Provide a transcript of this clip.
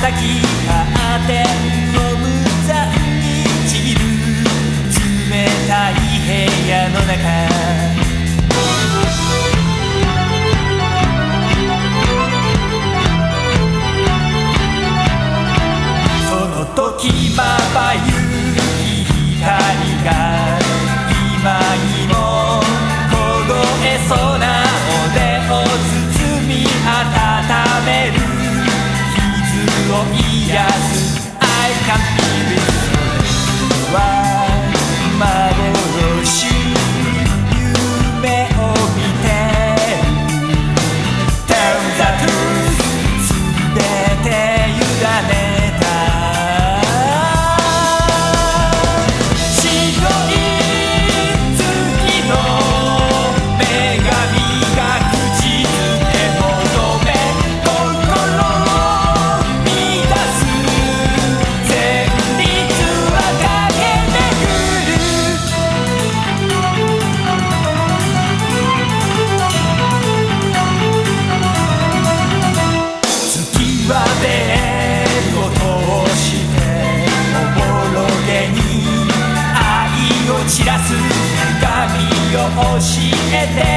叩き合ってゴム残にちぎる冷たい部屋の中散らす。神を教えて。